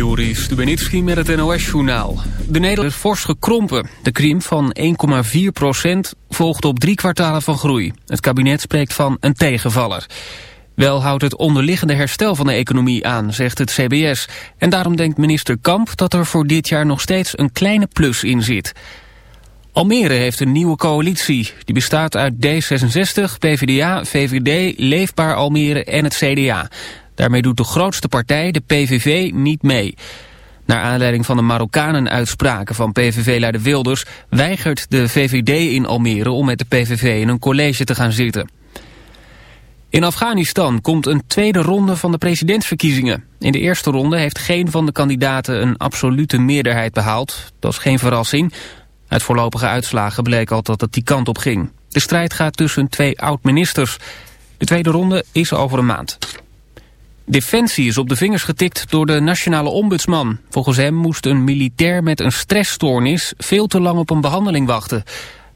Joris Stubenitski met het NOS-journaal. De Nederland is fors gekrompen. De krimp van 1,4 procent volgt op drie kwartalen van groei. Het kabinet spreekt van een tegenvaller. Wel houdt het onderliggende herstel van de economie aan, zegt het CBS. En daarom denkt minister Kamp dat er voor dit jaar nog steeds een kleine plus in zit. Almere heeft een nieuwe coalitie. Die bestaat uit D66, PvdA, VVD, Leefbaar Almere en het CDA. Daarmee doet de grootste partij, de PVV, niet mee. Naar aanleiding van de Marokkanen-uitspraken van PVV-leider Wilders... weigert de VVD in Almere om met de PVV in een college te gaan zitten. In Afghanistan komt een tweede ronde van de presidentsverkiezingen. In de eerste ronde heeft geen van de kandidaten een absolute meerderheid behaald. Dat is geen verrassing. Uit voorlopige uitslagen bleek al dat het die kant op ging. De strijd gaat tussen twee oud-ministers. De tweede ronde is over een maand. Defensie is op de vingers getikt door de nationale ombudsman. Volgens hem moest een militair met een stressstoornis veel te lang op een behandeling wachten.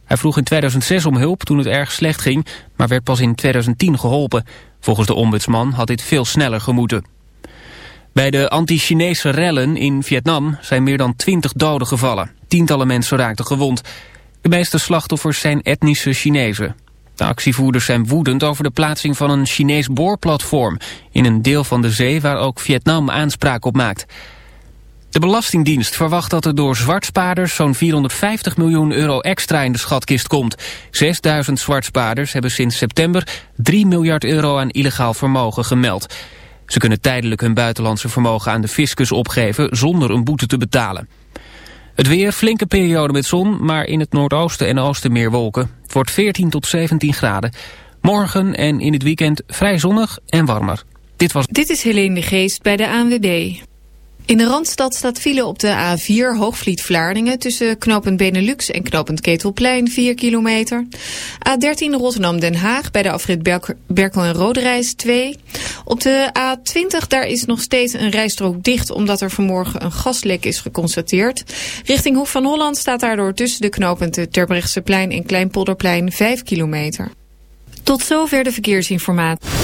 Hij vroeg in 2006 om hulp toen het erg slecht ging, maar werd pas in 2010 geholpen. Volgens de ombudsman had dit veel sneller gemoeten. Bij de anti-Chinese rellen in Vietnam zijn meer dan 20 doden gevallen. Tientallen mensen raakten gewond. De meeste slachtoffers zijn etnische Chinezen. De actievoerders zijn woedend over de plaatsing van een Chinees boorplatform... in een deel van de zee waar ook Vietnam aanspraak op maakt. De Belastingdienst verwacht dat er door zwartspaarders... zo'n 450 miljoen euro extra in de schatkist komt. 6000 zwartspaarders hebben sinds september 3 miljard euro aan illegaal vermogen gemeld. Ze kunnen tijdelijk hun buitenlandse vermogen aan de fiscus opgeven... zonder een boete te betalen. Het weer, flinke periode met zon, maar in het noordoosten en oosten meer wolken. Het wordt 14 tot 17 graden. Morgen en in het weekend vrij zonnig en warmer. Dit, was... Dit is Helene de Geest bij de ANWB. In de Randstad staat file op de A4 Hoogvliet-Vlaardingen... tussen knooppunt Benelux en knooppunt Ketelplein 4 kilometer. A13 Rotterdam-Den Haag bij de afrit Berkel en Roderijs 2. Op de A20 daar is nog steeds een rijstrook dicht... omdat er vanmorgen een gaslek is geconstateerd. Richting Hoek van Holland staat daardoor tussen de knooppunten Terbrechtseplein en Kleinpolderplein 5 kilometer. Tot zover de verkeersinformatie.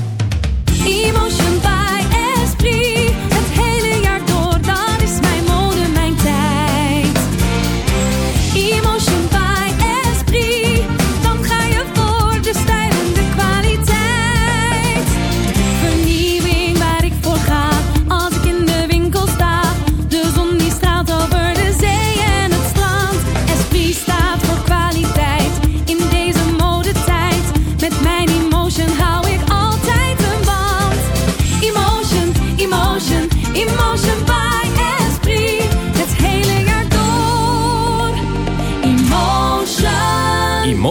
Mo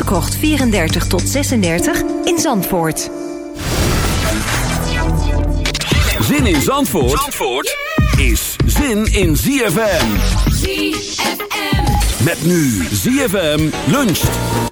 Krocht 34 tot 36 in Zandvoort. Zin in Zandvoort, Zandvoort is zin in ZFM. ZFM. Met nu ZFM luncht.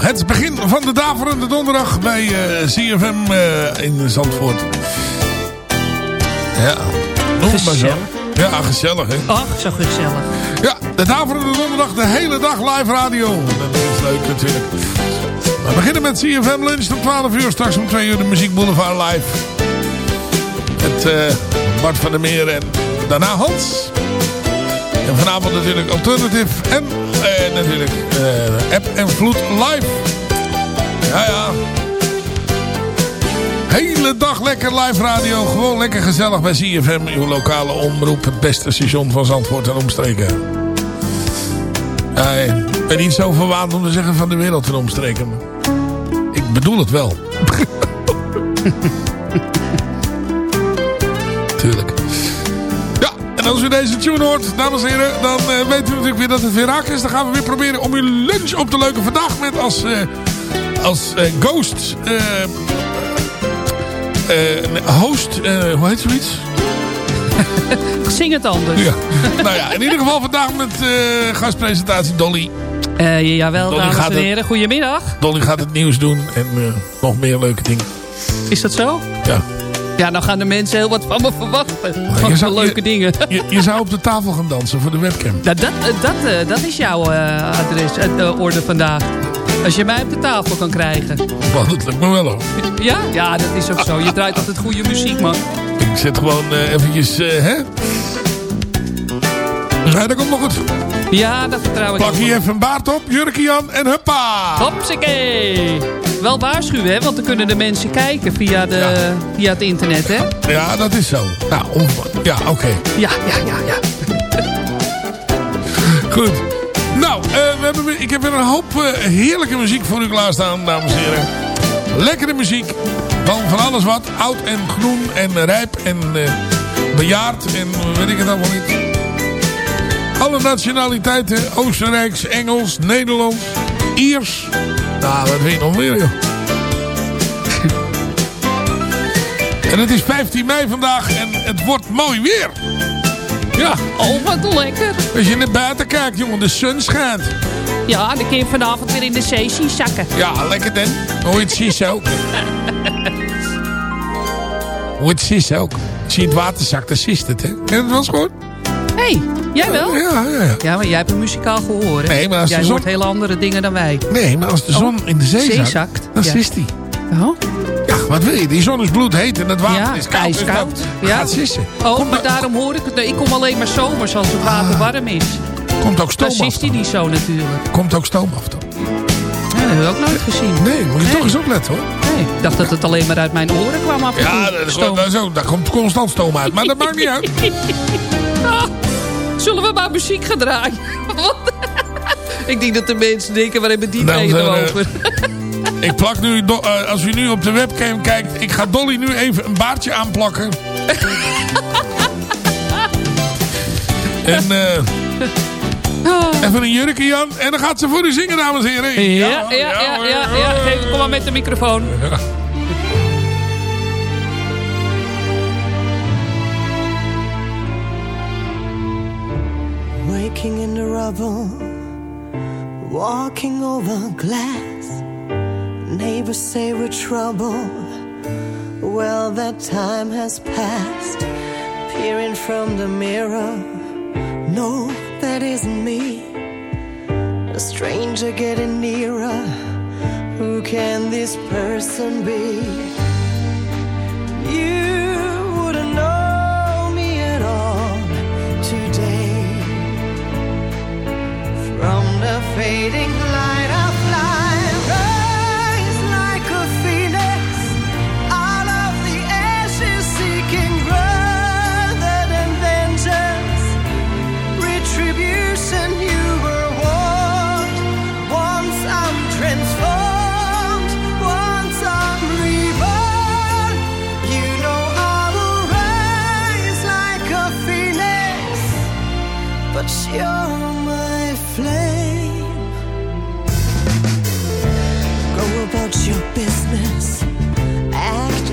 Het begin van de daverende donderdag bij uh, eh, CFM uh, eh, in Zandvoort. Ja, noem het maar zo. Ja, gezellig hè. Ach, zo gezellig. Ja, de daverende donderdag, de hele dag live radio. Dat is leuk natuurlijk. We beginnen met CFM Lunch om 12 uur. Straks om 2 uur de Muziek Boulevard live. Met uh, Bart van der Meer en daarna Hans. En vanavond natuurlijk Alternative en uh, natuurlijk uh, App en Vloed live. Ja, ja. Hele dag lekker live radio. Gewoon lekker gezellig bij CFM. Uw lokale omroep. Het beste station van Zandvoort en omstreken. Ik ben niet zo verwaand om te zeggen van de wereld en omstreken. Ik bedoel het wel. Tuurlijk. Als u deze tune hoort, dames en heren, dan uh, weten we natuurlijk weer dat het weer raak is. Dan gaan we weer proberen om uw lunch op te leuken. Vandaag met als, uh, als uh, ghost host, hoe heet zoiets? Zing het anders. Ja. nou ja, in ieder geval vandaag met gastpresentatie Dolly. Uh, jawel, Dolly dames en heren. Goedemiddag. Dolly gaat het nieuws doen en nog meer leuke dingen. Is dat zo? Ja. Ja, dan gaan de mensen heel wat van me verwachten. Van zou, leuke dingen. Je, je, zou op de tafel gaan dansen voor de webcam. Nou, dat, dat, uh, dat is jouw uh, adres, de orde vandaag. Als je mij op de tafel kan krijgen. Well, dat lukt me wel hoor. Ja? Ja, dat is ook zo. Je draait altijd goede muziek, man. Ik zet gewoon eventjes, hè? Ja, dat komt nog goed. Ja, dat vertrouw ik. Plak hier even een baard op, jurkje Jan en huppa. Hopsakee. Wel waarschuwen, hè? Want dan kunnen de mensen kijken via, de, via het internet, hè? Ja, dat is zo. Nou, ja, oké. Ja, ja, ja, ja. Goed. Nou, uh, we hebben, ik heb weer een hoop uh, heerlijke muziek voor u klaarstaan, dames en heren. Lekkere muziek. Van, van alles wat. Oud en groen en rijp en uh, bejaard en weet ik het allemaal niet. Alle nationaliteiten. Oostenrijks, Engels, Nederlands, Iers. Nou, wat weet je nog meer, joh. en het is 15 mei vandaag en het wordt mooi weer. Ja. Oh, wat lekker. Als je naar buiten kijkt, jongen, de zon schijnt. Ja, dan kun je vanavond weer in de zee zien zakken. Ja, lekker dan. Hoe het ziet ook. Hoe het ziet ook. Als je in het water zakt, dan ziet het, hè. En dat was goed hey, jij wel? Ja, ja, ja. Ja, maar jij hebt een muzikaal gehoor. Hè? Nee, maar als jij de zon... hoort hele andere dingen dan wij. Nee, maar als de zon oh, in de zee, zee zakt, dan sist hij. Oh? Ja, wat wil je? Die zon is bloedheet en het water ja, is koud. ijskoud. Dus ja. gaat sissen. Oh, maar daarom hoor ik het. Ik kom alleen maar zomers als het water ah. warm is. Komt ook stoom dan af. Dan hij niet zo natuurlijk. Komt ook stoom af dan. Ja, dat heb ik ook nooit gezien. Nee, moet je nee. toch eens opletten hoor. Nee, ik dacht dat het alleen maar uit mijn oren kwam af. Ja, dat is gewoon, zo, daar komt constant stoom uit. Maar dat maakt niet uit. Zullen we maar muziek gaan draaien? ik denk dat de mensen denken, waar hebben die nou, over? ik plak nu, uh, als u nu op de webcam kijkt... ik ga Dolly nu even een baardje aanplakken. en uh, even een jurkje, Jan. En dan gaat ze voor u zingen, dames en heren. Ja, ja, ja. ja, ja, ja. Kom maar met de microfoon. Rubble, walking over glass. Neighbors say we're trouble. Well, that time has passed. Peering from the mirror, no, that isn't me. A stranger getting nearer. Who can this person be? You the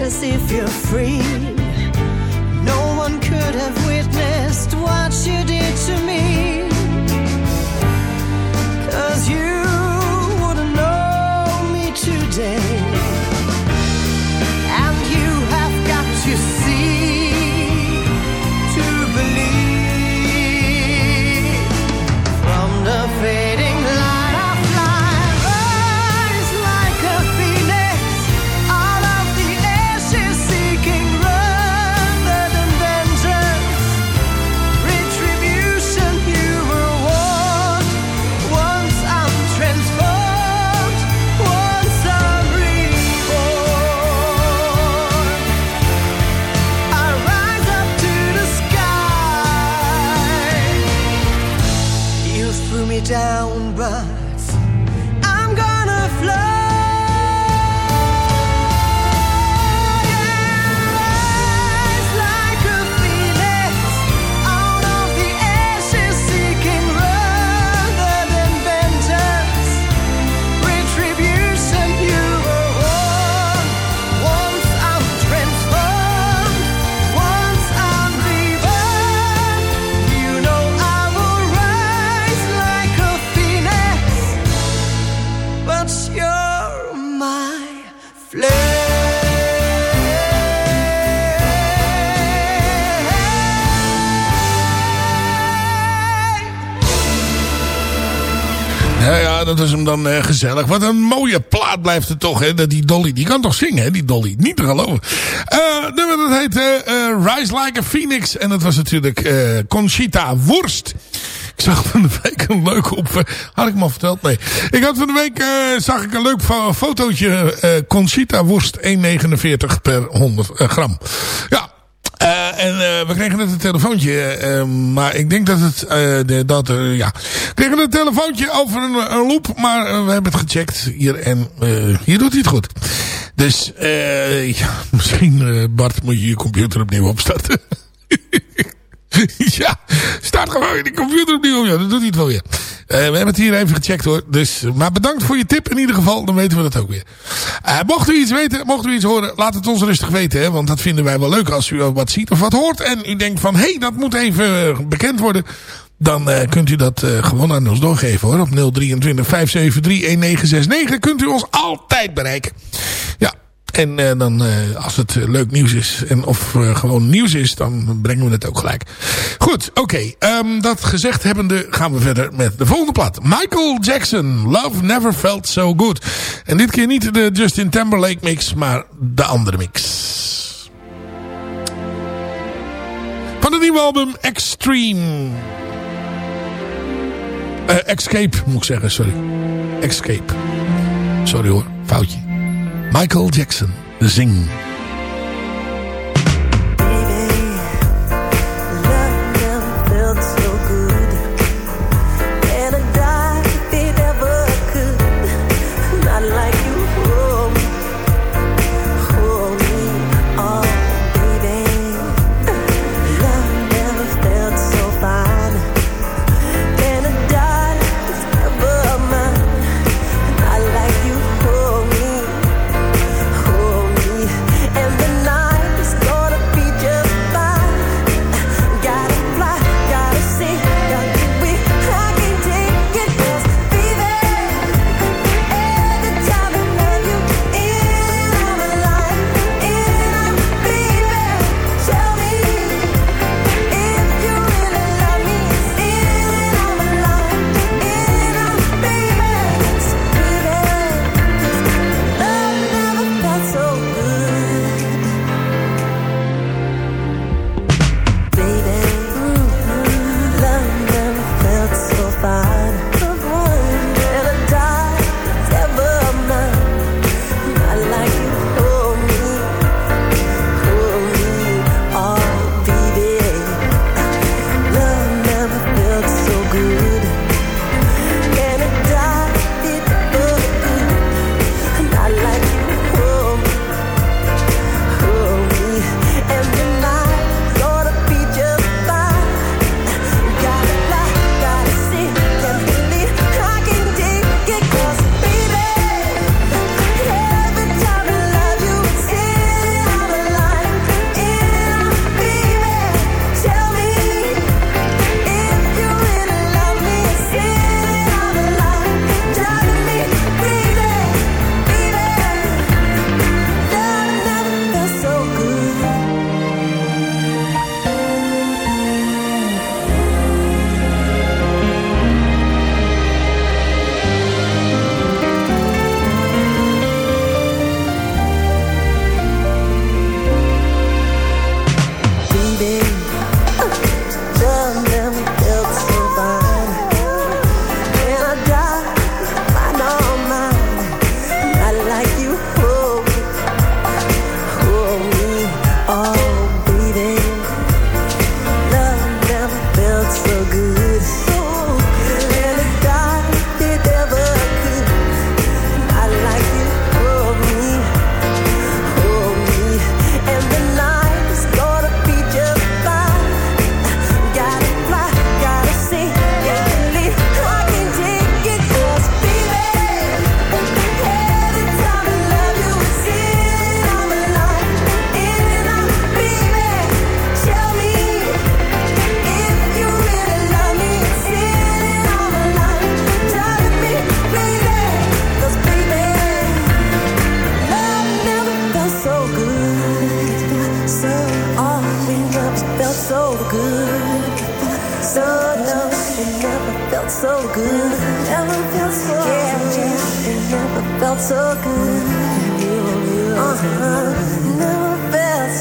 if you're free. Eh, gezellig. Wat een mooie plaat blijft het toch, hè? Dat Die Dolly, die kan toch zingen, hè? Die Dolly. Niet te geloven. Eh dat heet eh, Rise Like a Phoenix. En dat was natuurlijk Conchita Wurst. Ik zag van de week een leuk op... had ik al verteld? Nee. Ik had van de week... zag ik een leuk fo- fotootje. eh, Conchita Wurst 1,49 per 100 eh, gram. Ja, eh, en eh, we kregen net een telefoontje, eh, maar ik denk dat het, de, dat ja. We kregen een telefoontje over een, een loop, maar we hebben het gecheckt hier en hier doet hij het goed. Dus, ja, misschien, Bart, moet je je computer opnieuw opstarten. ja, start gewoon de computer opnieuw op. Ja, dat doet hij het wel weer. Eh, we hebben het hier even gecheckt hoor. Dus, maar bedankt voor je tip in ieder geval. Dan weten we dat ook weer. Eh, mocht u iets weten, mocht u iets horen, laat het ons rustig weten. Hè, want dat vinden wij wel leuk als u wat ziet of wat hoort. En u denkt van, hé, hey, dat moet even eh, bekend worden. Dan kunt u dat gewoon aan ons doorgeven hoor. Op 023 573 1969 kunt u ons altijd bereiken. Ja, en uh, dan, uh, als het uh, leuk nieuws is, en of gewoon nieuws is, dan brengen we het ook gelijk. Goed, oké. Um, dat gezegd hebbende gaan we verder met de volgende plaat. Michael Jackson, Love Never Felt So Good. En dit keer niet de Justin Timberlake mix, maar de andere mix. Van het nieuwe album Extreme. Escape, moet ik zeggen, sorry. Escape. Sorry hoor, foutje. Michael Jackson, Zing.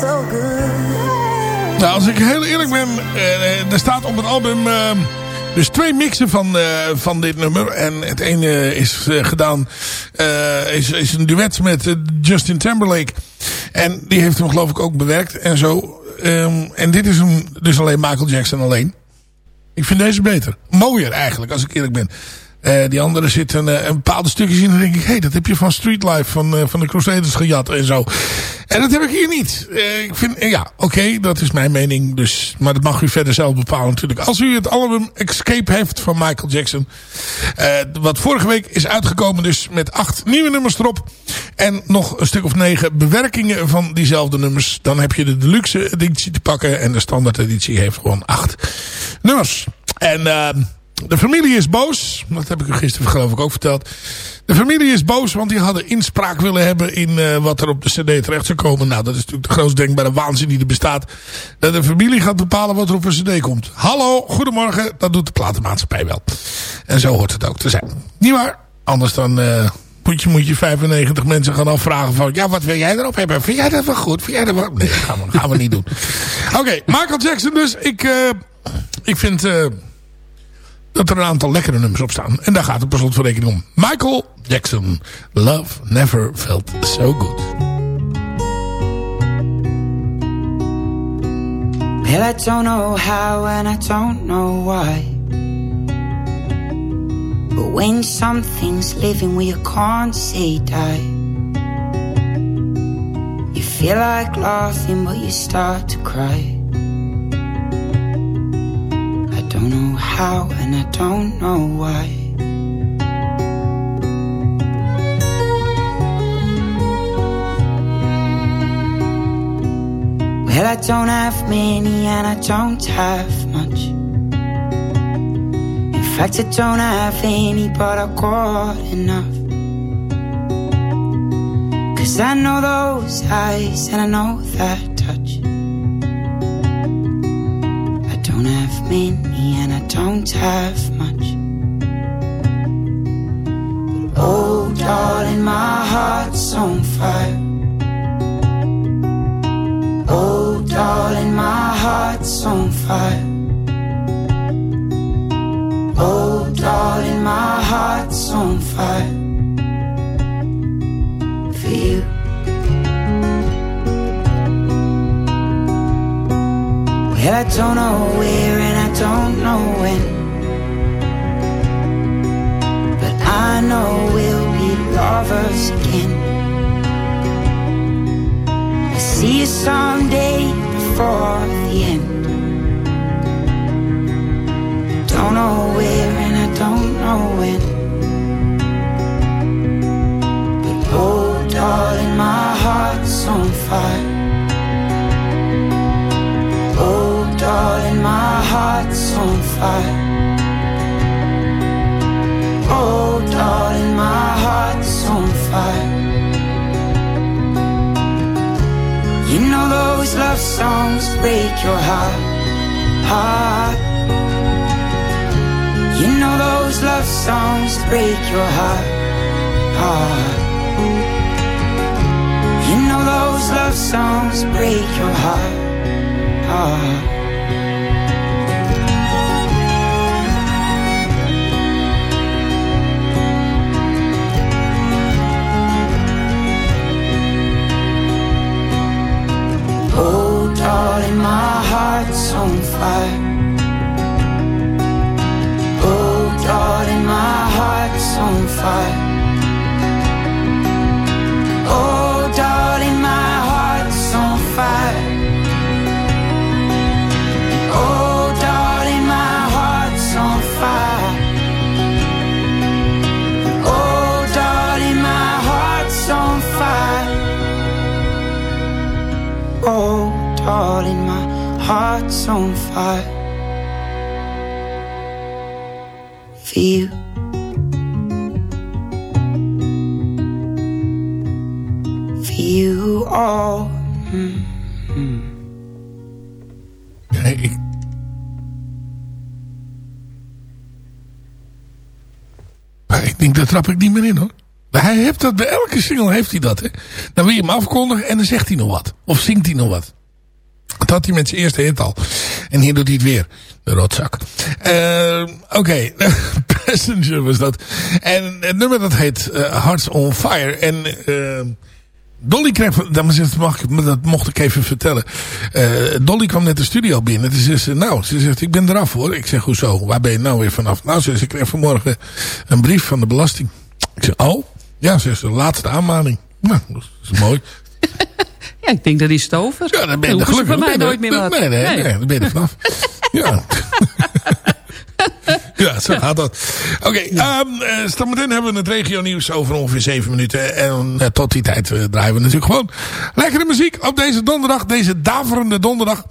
So good. Nou, als ik heel eerlijk ben, uh, er staat op het album uh, dus twee mixen van, uh, van dit nummer. En het ene is gedaan, is, is een duet met Justin Timberlake. En die heeft hem geloof ik ook bewerkt en zo. Um, en dit is hem dus alleen Michael Jackson alleen. Ik vind deze beter. Mooier eigenlijk, als ik eerlijk ben. Uh, die andere zitten uh, een bepaalde stukjes in. En dan denk ik, hé, hey, dat heb je van Street Life van, uh, van de Crusaders gejat en zo. En dat heb ik hier niet. ik vind, ja, oké, dat is mijn mening. Dus, maar dat mag u verder zelf bepalen natuurlijk. Als u het album Escape heeft van Michael Jackson. wat vorige week is uitgekomen dus met acht nieuwe nummers erop. En nog een stuk of negen bewerkingen van diezelfde nummers. Dan heb je de deluxe editie te pakken. En de standaard editie heeft gewoon acht nummers. En... De familie is boos. Dat heb ik u gisteren geloof ik ook verteld. De familie is boos, want die hadden inspraak willen hebben in uh, wat er op de cd terecht zou komen. Nou, dat is natuurlijk de grootst denkbare waanzin die er bestaat. Dat de familie gaat bepalen wat er op een cd komt. Hallo, goedemorgen. Dat doet de platenmaatschappij wel. En zo hoort het ook te zijn. Niet waar? Anders dan... Uh, moet je, moet je 95 mensen gaan afvragen van... Ja, wat wil jij erop hebben? Vind jij dat wel goed? Vind jij dat wel... Nee, dat gaan we, gaan we niet doen. Oké, Michael Jackson dus. Ik, uh, ik vind... Dat er een aantal lekkere nummers op staan. En daar gaat het per slot voor rekening om. Michael Jackson. Love never felt so good. Well, I don't know how and I don't know why. But when something's living where you can't say die. You feel like laughing but you start to cry. How and I don't know why. Well, I don't have many and I don't have much. In fact, I don't have any, but I've got enough. Cause I know those eyes and I know that touch. I don't have much. But oh, darling, my heart's on fire. Oh, darling, my heart's on fire. Oh, darling, my heart's on fire. For you. Well, I don't know where when. But I know we'll be lovers again. I see you someday before the end. Don't know where and I don't know when. But oh, darling, my heart's on fire. Oh, darling, my heart's on fire. Oh, darling, my heart's on fire. You know those love songs break your heart, heart. You know those love songs break your heart, heart. You know those love songs break your heart, heart. on for you. For you all. Ik... Denk, daar trap ik niet meer in hoor. Hij heeft dat, bij elke single heeft hij dat. Hè? Dan wil je hem afkondigen en dan zegt hij nog wat. Of zingt hij nog wat. Dat had hij met zijn eerste hit al. En hier doet hij het weer. De rotzak. Uh, Oké, Passenger was dat. En het nummer dat heet uh, Hearts on Fire. En uh, Dolly kreeg, dat, mag, dat mocht ik even vertellen. Dolly kwam net de studio binnen. Ze zegt, nou, ze zegt, ik ben eraf hoor. Ik zeg, hoezo? Waar ben je nou weer vanaf? Nou, ze zegt, ik kreeg vanmorgen een brief van de belasting. Ik zeg, oh? Ja, ze zegt, de laatste aanmaning. Nou, dat is mooi. Ja, ik denk dat is het over. Ja, dan ben je er gelukkig. mij nooit meer. Nee, nee, nee, nee, dan ben je vanaf. ja. ja, zo gaat dat. Oké, okay, ja. um, uh, hebben we het regio nieuws over ongeveer 7 minuten. En uh, tot die tijd uh, draaien we natuurlijk gewoon lekkere muziek op deze donderdag. Deze daverende donderdag.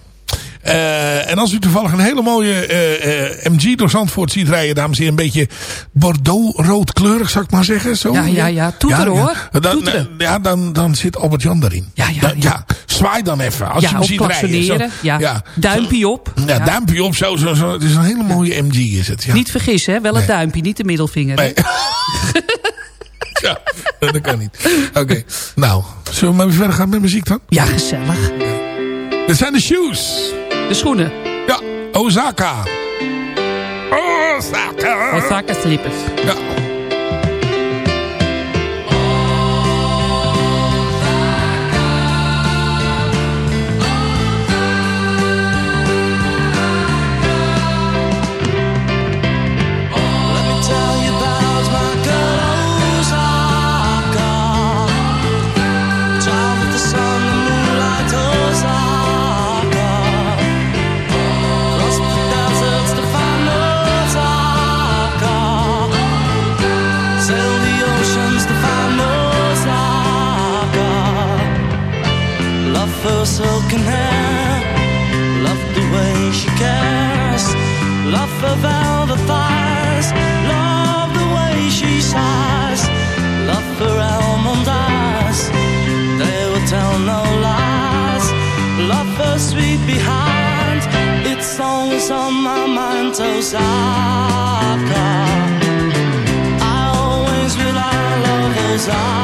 Uh, en als u toevallig een hele mooie uh, uh, MG door Zandvoort ziet rijden, dames en heren, een beetje Bordeaux-roodkleurig, zou ik maar zeggen. Zo. Ja, ja, ja, toeteren ja, hoor. Dan, toeteren. ja, dan, dan zit Albert Jan daarin. Ja, ja, dan, ja. zwaai dan even. Als ja, je hem ziet rijden. Zo, ja. ja. Duimpje op. Ja, ja, duimpje op. Zo, zo, zo. Het is een hele mooie MG is het. Ja. Niet vergissen, hè? wel het duimpje, niet de middelvinger. Nee. ja, dat kan niet. Oké, okay. nou, zullen we maar weer verder gaan met muziek dan? Ja, gezellig. Dit zijn de shoes. De schoenen. Ja, Osaka. Osaka. Osaka slippers. Ja. Her velvet thighs Love the way she sighs. Love her almond eyes. They will tell no lies. Love her sweet behind. It's always on my mind, Osaka I always will I love Osaka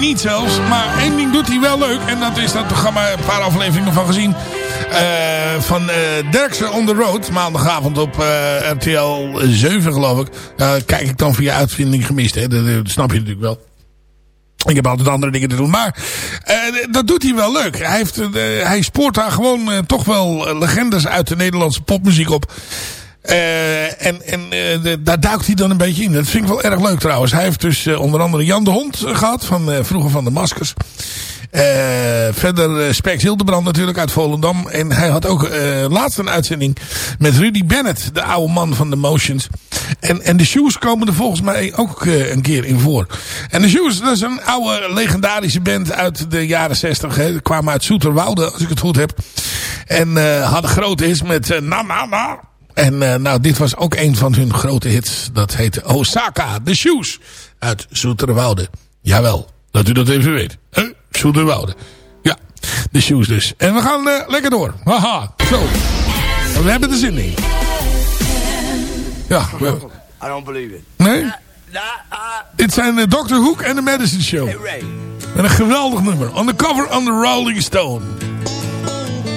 niet zelfs. Maar één ding doet hij wel leuk en dat is dat programma, een paar afleveringen van gezien. eh, van eh Derksen on the Road, maandagavond op eh, RTL 7 geloof ik. Kijk ik dan via uitvinding gemist, hè? Dat, snap je natuurlijk wel. Ik heb altijd andere dingen te doen. Maar dat doet hij wel leuk. Hij, heeft, hij spoort daar gewoon toch wel legendes uit de Nederlandse popmuziek op. Eh, en en de- daar duikt hij dan een beetje in. Dat vind ik wel erg leuk trouwens. Hij heeft dus eh, onder andere Jan de Hond eh, gehad. Van, vroeger van de Maskers. Verder uh, Spex Hildebrand natuurlijk uit Volendam. En hij had ook laatst een uitzending met Rudy Bennett. De oude man van de Motions. En, en de Shoes komen er volgens mij ook een keer in voor. En de Shoes, dat is een oude legendarische band uit de jaren 60. Hè. Kwamen uit Zoeterwoude, als ik het goed heb. En hadden grote hits met Na Na Na. En eh, nou, dit was ook een van hun grote hits. Dat heette Osaka, The Shoes. Uit Zoeterwoude. Jawel, dat u dat even weet. Eh, Zoeterwoude. Ja, The Shoes dus. En we gaan eh, lekker door. Haha, zo. We hebben er zin in. Ja, we, I don't believe it. nee? Dit zijn de Dr. Hook en de Medicine Show. Ray. Met een geweldig nummer. On the cover on the Rolling Stone.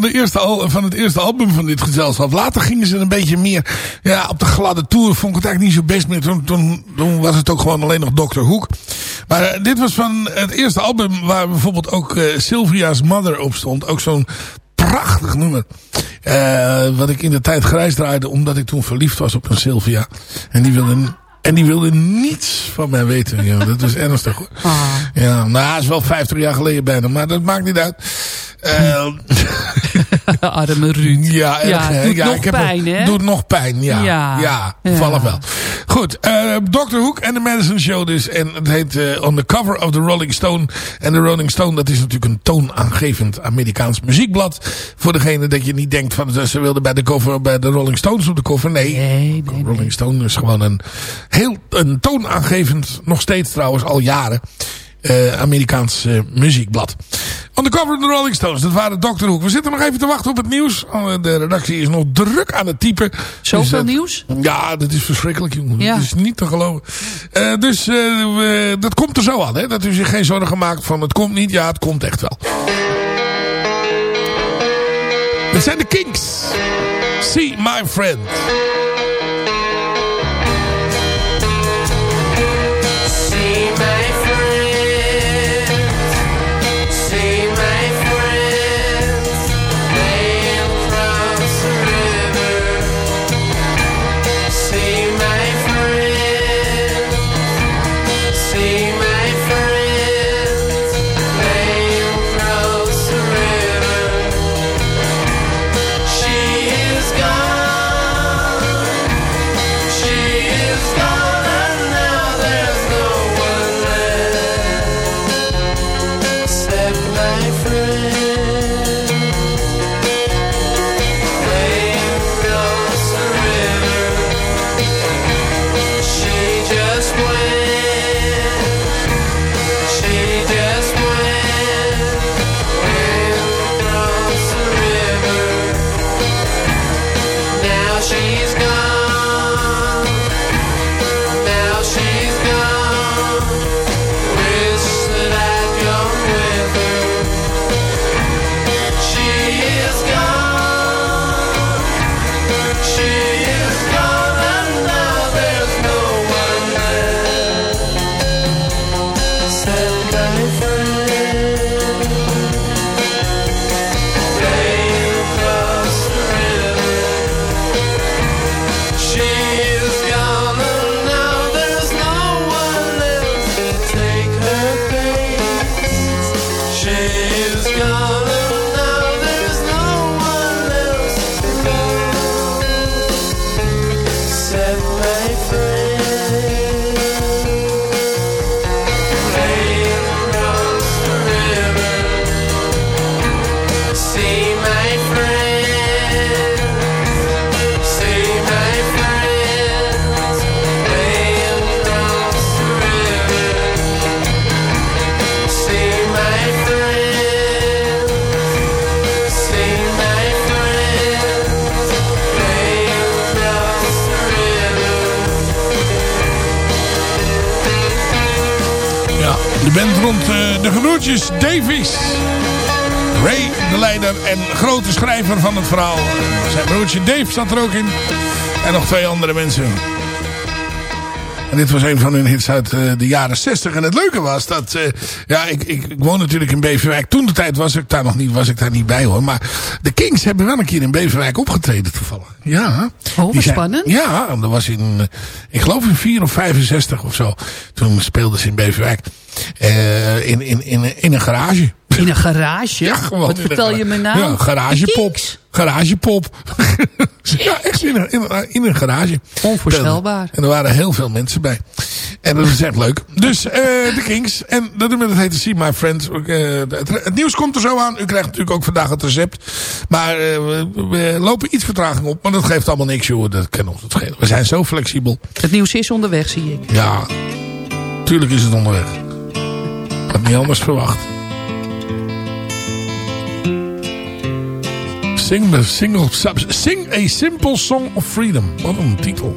van, de eerste van het eerste album van dit gezelschap. Later gingen ze een beetje meer ja, op de gladde tour. Vond ik het eigenlijk niet zo best meer. Toen, toen, was het ook gewoon alleen nog Dr. Hoek. Maar eh, dit was van het eerste album waar bijvoorbeeld ook eh, Sylvia's Mother op stond. Ook zo'n prachtig nummer. Eh, wat ik in de tijd grijs draaide omdat ik toen verliefd was op een Sylvia. En die wilde... En die wilde niets van mij weten. Ja, dat is ernstig hoor. Ja, nou, dat is wel 50 jaar geleden bijna. Maar dat maakt niet uit. Eh, Arme Ruud. ja, erg, Ja, doet ja, nog ik heb pijn, hè? Doet nog pijn, ja. Ja, Ja. wel. Goed, eh Dr. Hook en de Madison Show dus. En het heet eh, On the Cover of the Rolling Stone. En de Rolling Stone, dat is natuurlijk een toonaangevend Amerikaans muziekblad. Voor degene dat je niet denkt van ze wilden bij de cover bij de Rolling Stones op de cover. Nee, Rolling Stone is gewoon een heel een toonaangevend, nog steeds trouwens al jaren. eh, Amerikaans eh, muziekblad. On the cover of the Rolling Stones, dat waren Dr. Hoek. We zitten nog even te wachten op het nieuws. Oh, De redactie is nog druk aan het typen. Zoveel dat- nieuws? Ja, dat is verschrikkelijk, jongen. Ja. Dat is niet te geloven. Eh, dus we- dat komt er zo aan, hè. Dat u zich geen zorgen maakt van het komt niet. Ja, het komt echt wel. Dat zijn de Kinks. See my friend. De gebroertjes Davies. Ray, de leider en grote schrijver van het verhaal. Zijn broertje Dave zat er ook in. En nog twee andere mensen. En dit was een van hun hits uit eh, de jaren 60. En het leuke was dat... eh, ja, ik, ik, ik woon natuurlijk in Beverwijk. Toen de tijd was ik daar nog niet, was ik daar niet bij hoor. Maar de Kings hebben wel een keer in Beverwijk opgetreden toevallig. Ja. Oh, wat spannend. Ja, dat was in... eh, Ik geloof in 4 of 65 of zo. Toen speelden ze in Beverwijk. In, in, in, in een garage. In een garage? Ja, gewoon. Wat vertel je me nou? Ja, garagepop. Garagepop. ja, echt in een, in, een, in een garage. Onvoorstelbaar. En er waren heel veel mensen bij. En dat is echt leuk. Dus eh de Kings. En dat nummer dat heet See My Friend. Eh, het, het nieuws komt er zo aan. U krijgt natuurlijk ook vandaag het recept. Maar eh, we, we lopen iets vertraging op. Maar dat geeft allemaal niks, joh. Dat kan ons het schelen. We zijn zo flexibel. Het nieuws is onderweg, zie ik. Ja, tuurlijk is het onderweg. Ik had niet anders verwacht. Sing the single Sing a simple song of freedom. Wat een titel.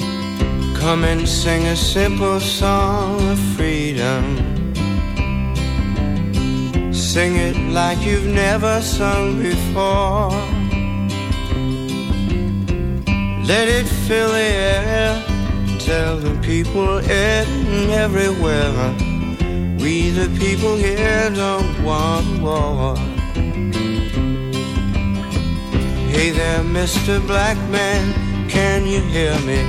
Come and sing a simple song of freedom. Sing it like you've never sung before. Let it fill the air. Tell the people in everywhere. We the people here don't want war. Hey there, Mr. Black Man, can you hear me?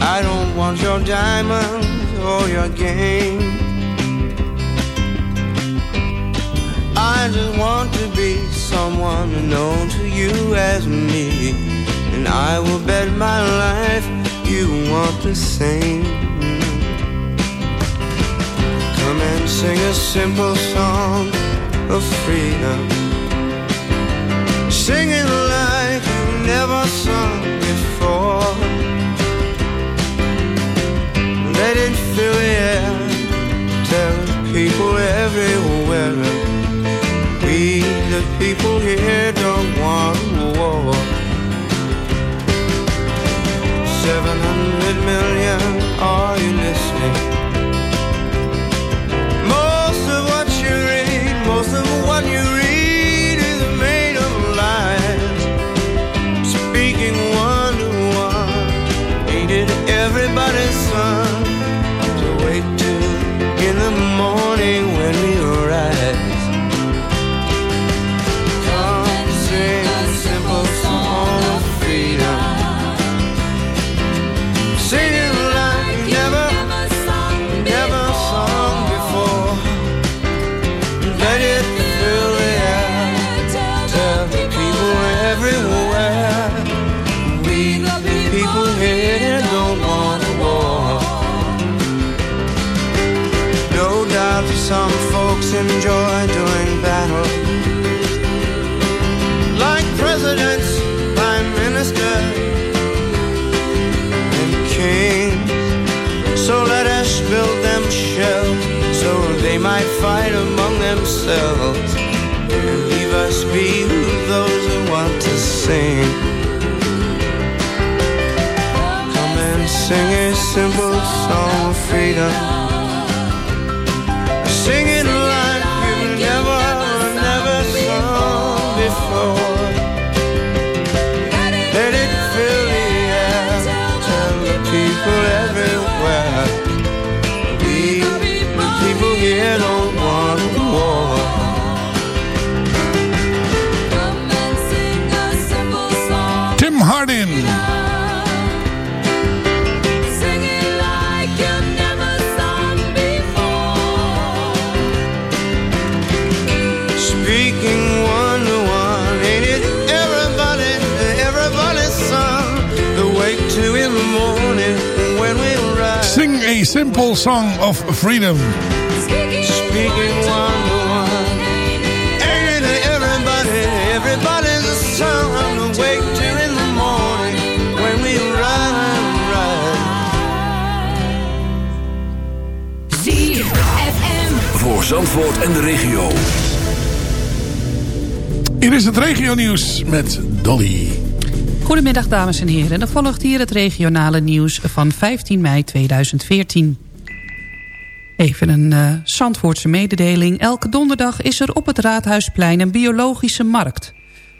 I don't want your diamonds or your game. I just want to be someone known to you as me. And I will bet my life you want the same. Come and sing a simple song of freedom. Sing it like you never sung before. Let it fill the air tell people everywhere. We, the people here, don't want war. Seven hundred million, are you listening? Might fight among themselves. And leave us be with those who want to sing. Come and sing a simple song of freedom. Simple song of freedom. Speaking one to one, ain't it everybody, everybody's a son? The wake two in the morning when we rise, rise. ZFM. Voor Zandvoort en de regio. Hier is het regionieuws met Dolly. Goedemiddag dames en heren. Dan volgt hier het regionale nieuws van 15 mei 2014. Even een uh, Zandvoortse mededeling. Elke donderdag is er op het Raadhuisplein een biologische markt.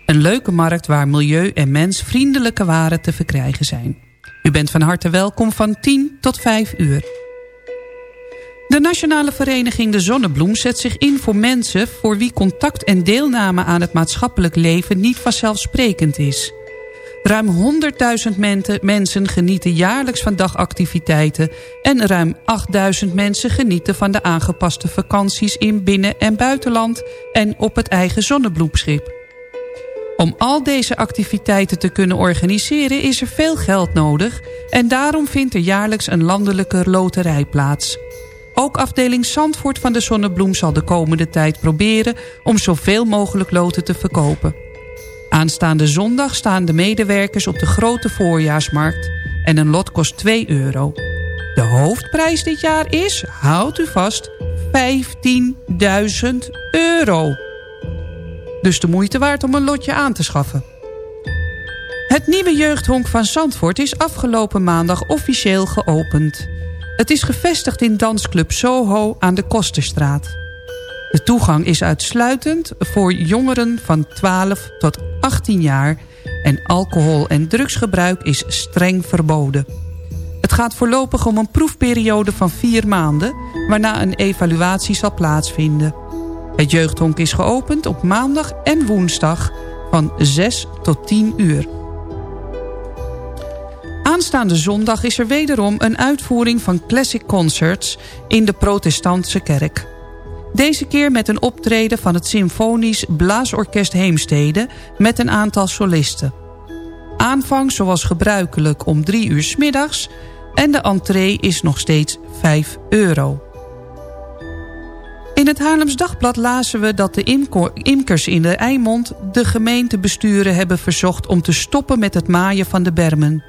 Een leuke markt waar milieu en mens vriendelijke waren te verkrijgen zijn. U bent van harte welkom van 10 tot 5 uur. De Nationale Vereniging De Zonnebloem zet zich in voor mensen... voor wie contact en deelname aan het maatschappelijk leven niet vanzelfsprekend is. Ruim 100.000 mensen genieten jaarlijks van dagactiviteiten... en ruim 8.000 mensen genieten van de aangepaste vakanties in binnen- en buitenland... en op het eigen zonnebloemschip. Om al deze activiteiten te kunnen organiseren is er veel geld nodig... en daarom vindt er jaarlijks een landelijke loterij plaats... Ook afdeling Zandvoort van de Zonnebloem zal de komende tijd proberen... om zoveel mogelijk loten te verkopen. Aanstaande zondag staan de medewerkers op de grote voorjaarsmarkt... en een lot kost 2 euro. De hoofdprijs dit jaar is, houdt u vast, 15.000 euro. Dus de moeite waard om een lotje aan te schaffen. Het nieuwe jeugdhonk van Zandvoort is afgelopen maandag officieel geopend... Het is gevestigd in dansclub Soho aan de Kosterstraat. De toegang is uitsluitend voor jongeren van 12 tot 18 jaar... en alcohol- en drugsgebruik is streng verboden. Het gaat voorlopig om een proefperiode van vier maanden... waarna een evaluatie zal plaatsvinden. Het jeugdhonk is geopend op maandag en woensdag van 6 tot 10 uur. Aanstaande zondag is er wederom een uitvoering van Classic Concerts in de protestantse kerk. Deze keer met een optreden van het Symfonisch Blaasorkest Heemstede met een aantal solisten. Aanvang zoals gebruikelijk om drie uur 's middags en de entree is nog steeds 5 euro. In het Haarlems Dagblad lazen we dat de imkers in de Eimond... de gemeentebesturen hebben verzocht om te stoppen met het maaien van de bermen.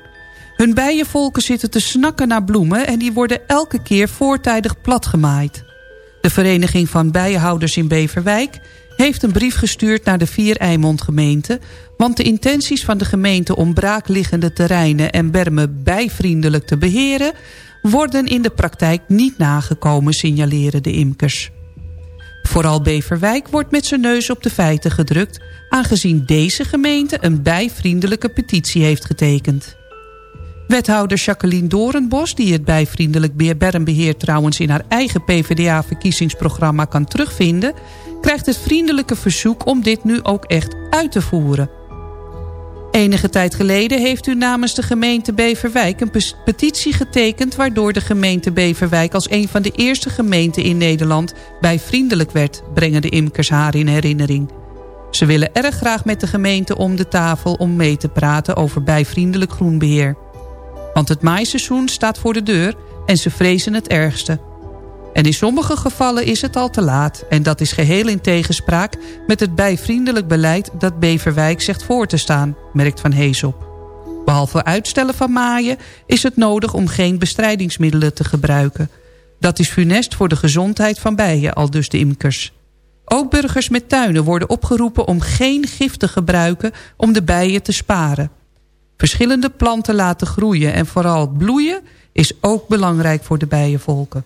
Hun bijenvolken zitten te snakken naar bloemen... en die worden elke keer voortijdig platgemaaid. De Vereniging van Bijenhouders in Beverwijk heeft een brief gestuurd naar de vier Eimond gemeenten... want de intenties van de gemeente om braakliggende terreinen en bermen bijvriendelijk te beheren... worden in de praktijk niet nagekomen, signaleren de imkers. Vooral Beverwijk wordt met zijn neus op de feiten gedrukt... aangezien deze gemeente een bijvriendelijke petitie heeft getekend. Wethouder Jacqueline Doornbos, die het bijvriendelijk bermbeheer trouwens in haar eigen PvdA-verkiezingsprogramma kan terugvinden, krijgt het vriendelijke verzoek om dit nu ook echt uit te voeren. Enige tijd geleden heeft u namens de gemeente Beverwijk een petitie getekend... waardoor de gemeente Beverwijk als een van de eerste gemeenten in Nederland... bij vriendelijk werd, brengen de imkers haar in herinnering. Ze willen erg graag met de gemeente om de tafel om mee te praten over bijvriendelijk groenbeheer. Want het maaiseizoen staat voor de deur en ze vrezen het ergste. En in sommige gevallen is het al te laat. En dat is geheel in tegenspraak met het bijvriendelijk beleid dat Beverwijk zegt voor te staan, merkt Van Hees op. Behalve uitstellen van maaien is het nodig om geen bestrijdingsmiddelen te gebruiken. Dat is funest voor de gezondheid van bijen, al dus de imkers. Ook burgers met tuinen worden opgeroepen om geen gif te gebruiken om de bijen te sparen. Verschillende planten laten groeien en vooral bloeien is ook belangrijk voor de bijenvolken.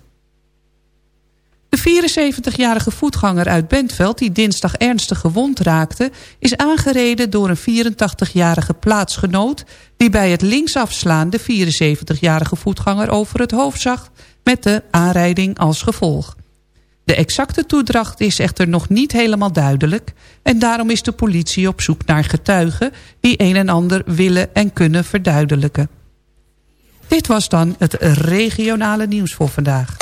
De 74-jarige voetganger uit Bentveld die dinsdag ernstig gewond raakte... is aangereden door een 84-jarige plaatsgenoot... die bij het linksafslaan de 74-jarige voetganger over het hoofd zag... met de aanrijding als gevolg. De exacte toedracht is echter nog niet helemaal duidelijk... en daarom is de politie op zoek naar getuigen... die een en ander willen en kunnen verduidelijken. Dit was dan het regionale nieuws voor vandaag.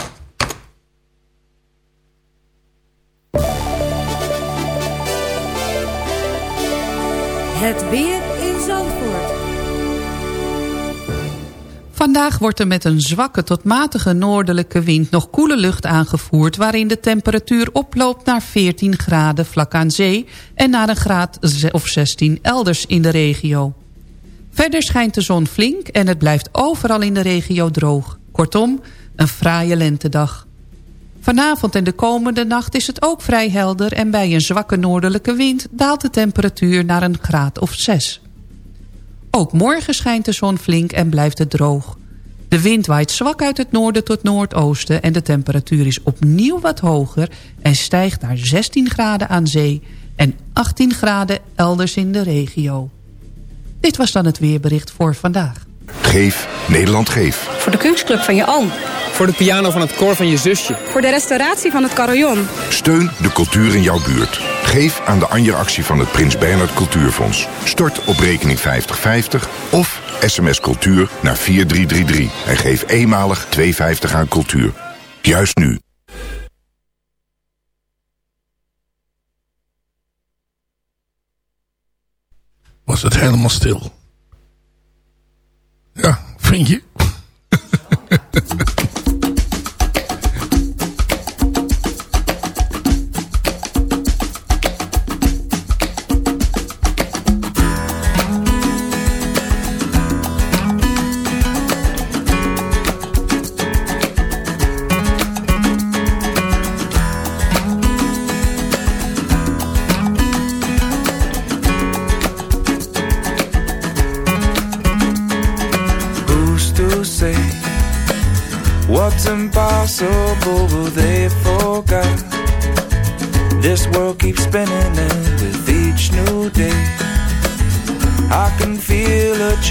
Het weer Vandaag wordt er met een zwakke tot matige noordelijke wind nog koele lucht aangevoerd... waarin de temperatuur oploopt naar 14 graden vlak aan zee... en naar een graad of 16 elders in de regio. Verder schijnt de zon flink en het blijft overal in de regio droog. Kortom, een fraaie lentedag. Vanavond en de komende nacht is het ook vrij helder... en bij een zwakke noordelijke wind daalt de temperatuur naar een graad of 6. Ook morgen schijnt de zon flink en blijft het droog. De wind waait zwak uit het noorden tot noordoosten... en de temperatuur is opnieuw wat hoger... en stijgt naar 16 graden aan zee... en 18 graden elders in de regio. Dit was dan het weerbericht voor vandaag. Geef Nederland Geef. Voor de kunstclub van je oom. Voor de piano van het koor van je zusje. Voor de restauratie van het carillon. Steun de cultuur in jouw buurt. Geef aan de Anja-actie van het Prins Bernhard Cultuurfonds. Stort op rekening 5050 of sms cultuur naar 4333. En geef eenmalig 2,50 aan cultuur. Juist nu. Was het helemaal stil. Ja, vind je?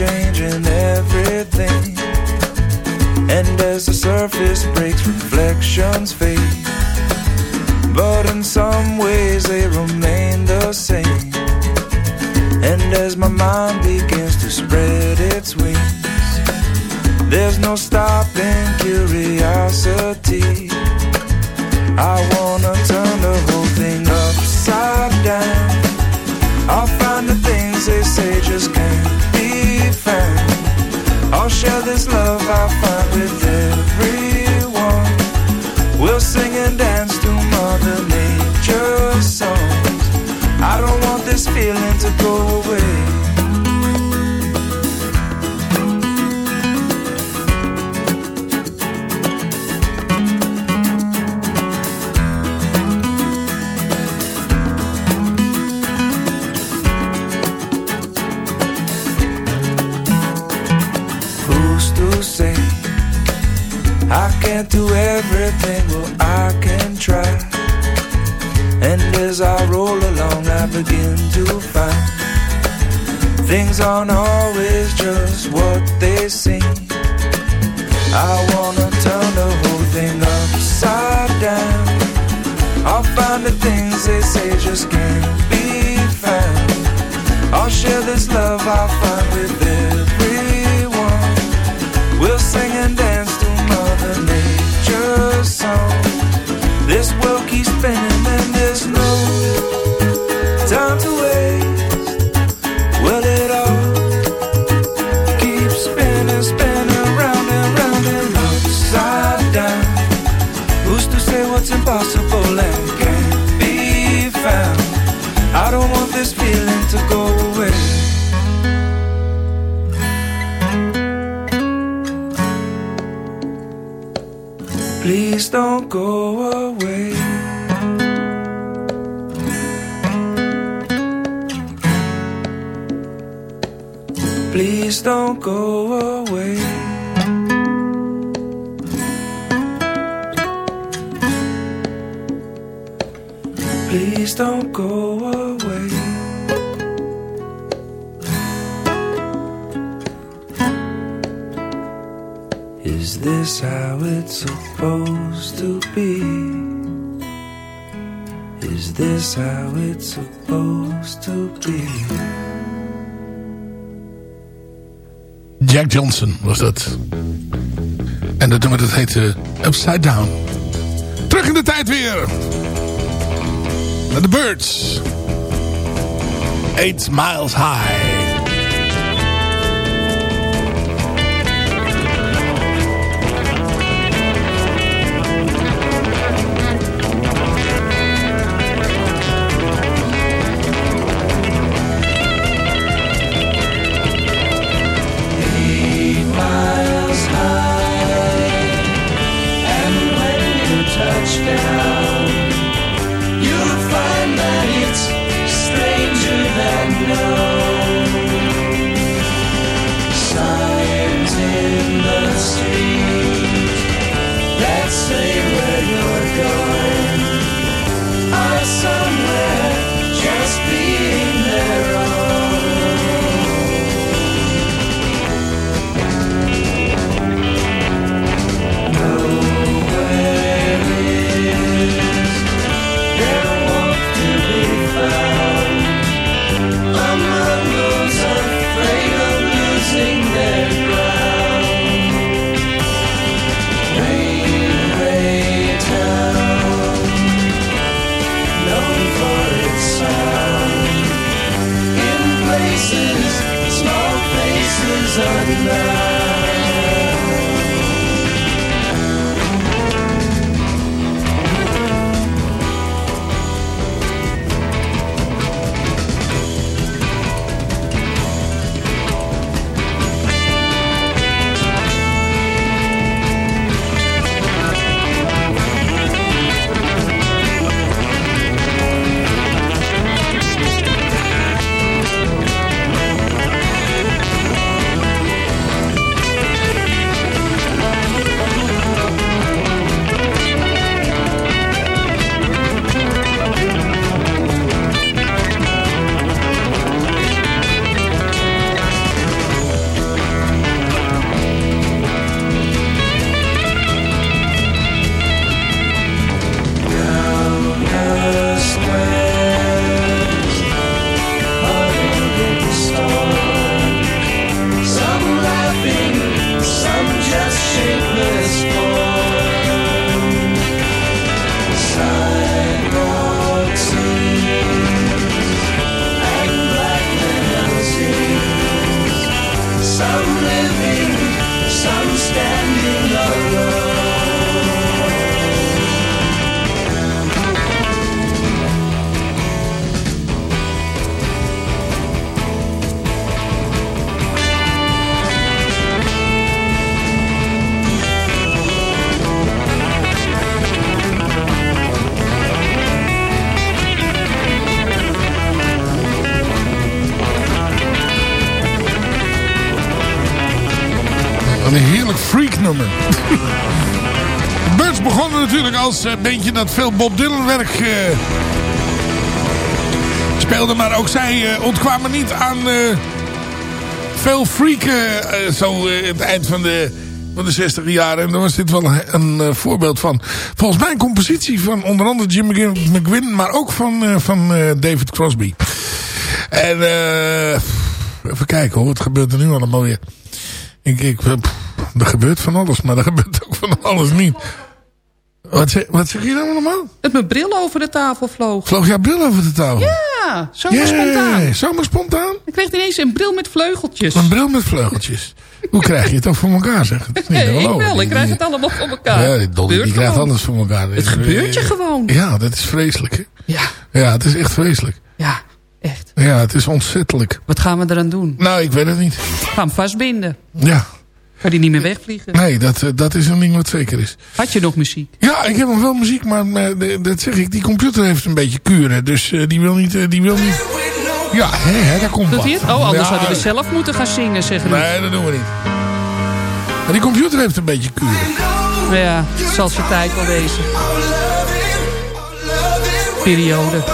in everything. And as the surface breaks, reflections fade. But in some ways, they remain the same. And as my mind begins to spread its wings, there's no stopping feeling to go away. Who's to say I can't do everything, well I can try and as I roll along, I begin to find things aren't always just what they seem. I wanna turn the whole thing upside down. I'll find the things they say just can't be found. I'll share this love I find with everyone. We'll sing and dance to Mother Nature's song. This world keeps spinning don't go away. Jack Johnson was dat. En dat nummer dat heette Upside Down. Terug in de tijd weer. De Birds. Eight Miles High. Als uh, bandje dat veel Bob Dylan werk uh, speelde. Maar ook zij uh, ontkwamen niet aan veel freaken zo het eind van de, van de 60 jaren. En daar was dit wel een, voorbeeld van. Volgens mij een compositie van onder andere Jim McGuinn, maar ook van, van David Crosby. En even kijken hoor, wat gebeurt er nu allemaal weer? Ik, ik, er gebeurt van alles, maar er gebeurt ook van alles niet. Wat zeg, wat zeg je nou allemaal? Dat mijn bril over de tafel vloog. Vloog jouw bril over de tafel? Ja, zomaar spontaan. Zomaar spontaan? Ik kreeg ineens een bril met vleugeltjes. Een bril met vleugeltjes. Hoe krijg je het dan voor elkaar, zeg? Het is niet nee, ik wel. Ik krijg het allemaal voor elkaar. Ja, Dolly, die krijgt alles voor elkaar. Het gebeurt je gewoon. Ja, dat is vreselijk, hè? Ja. Ja, het is echt vreselijk. Ja, echt. Ja, het is ontzettelijk. Wat gaan we eraan doen? Nou, ik weet het niet. Ga hem vastbinden. Ja. Kan die niet meer wegvliegen? Nee, dat, dat is een ding wat zeker is. Had je nog muziek? Ja, ik heb nog wel muziek, maar, maar dat zeg ik. Die computer heeft een beetje kuren. Dus uh, die wil niet... Die wil niet... Ja, hè, hè, daar komt Doet wat. Oh, anders ja, hadden we zelf moeten gaan zingen, zeggen Nee, dat doen we niet. Maar die computer heeft een beetje kuren. Ja, het zal zijn tijd wel wezen. Periode.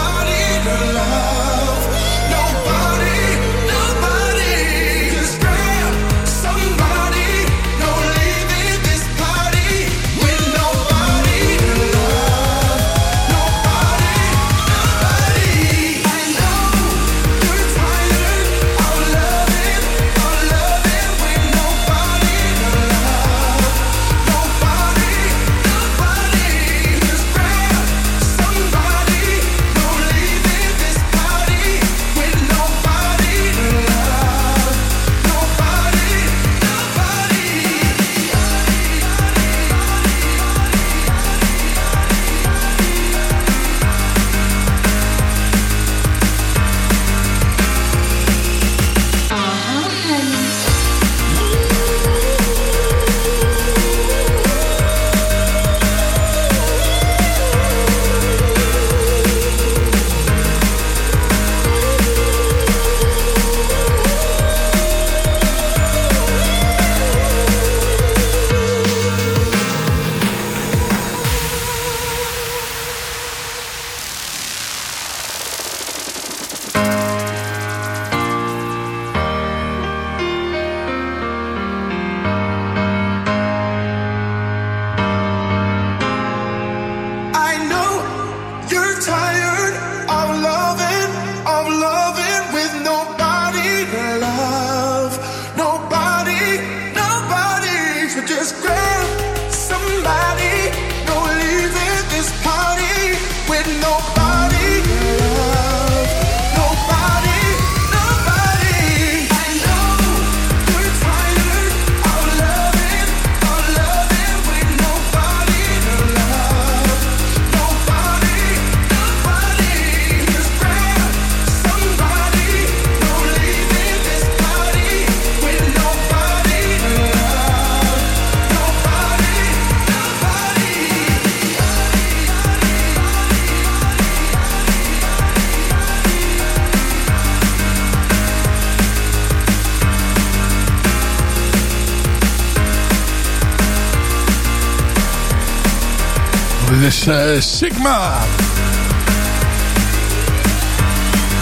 Sigma.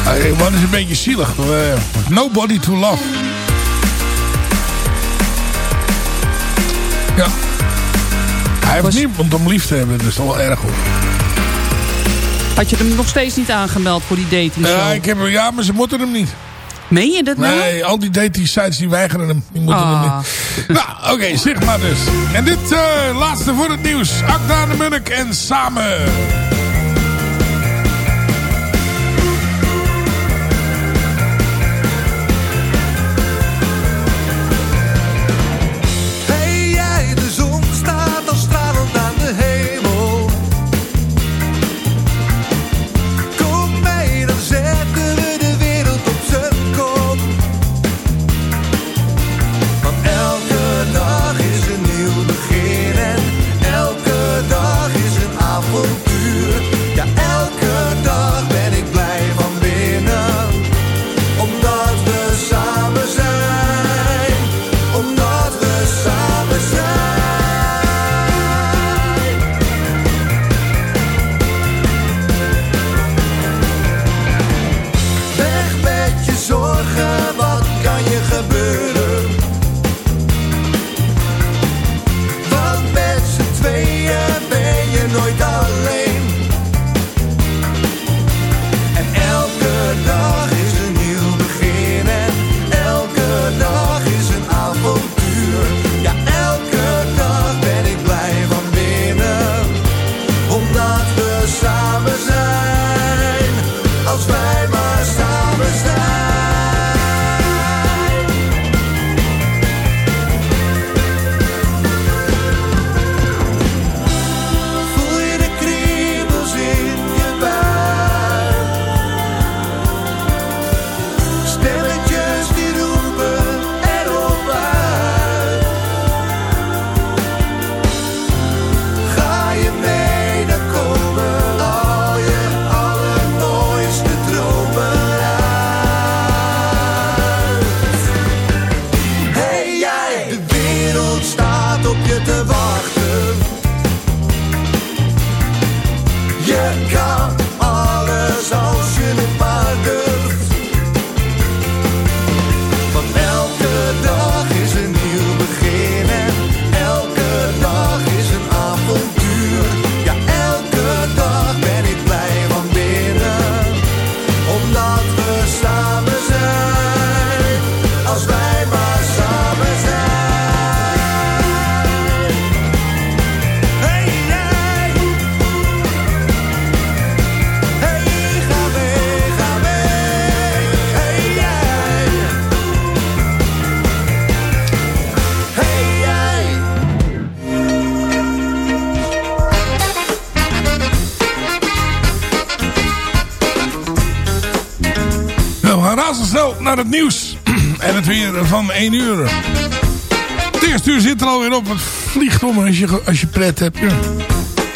Hey, wat is een beetje zielig. Uh, nobody to love. Ja. Hij heeft Was... niemand om lief te hebben, dus dat is wel erg hoor. Had je hem nog steeds niet aangemeld voor die dating show? Ja, ik heb, ja maar ze moeten hem niet. Meen je dat nou? Nee, al die dating sites die weigeren hem. Die moeten Ah. hem niet. Nou, oké, okay, zeg maar dus. En dit uh, laatste voor het nieuws. Akda de Munnik en samen. 1 uur. Het eerste uur zit er alweer op. Het vliegt om als je, als je pret hebt. Ja.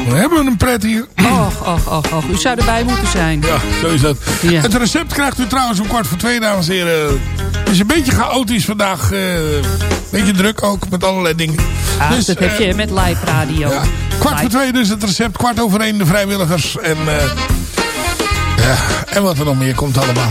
We hebben een pret hier. Och, och, och, och. U zou erbij moeten zijn. Ja, zo is dat. Ja. Het recept krijgt u trouwens om kwart voor twee, dames en heren. Het is een beetje chaotisch vandaag. eh, Een beetje druk ook met allerlei dingen. Ah, Dus, dat heb eh, je met live radio. ja, kwart voor twee dus het recept. Kwart over één de vrijwilligers. En, eh, ja, en wat er nog meer komt allemaal.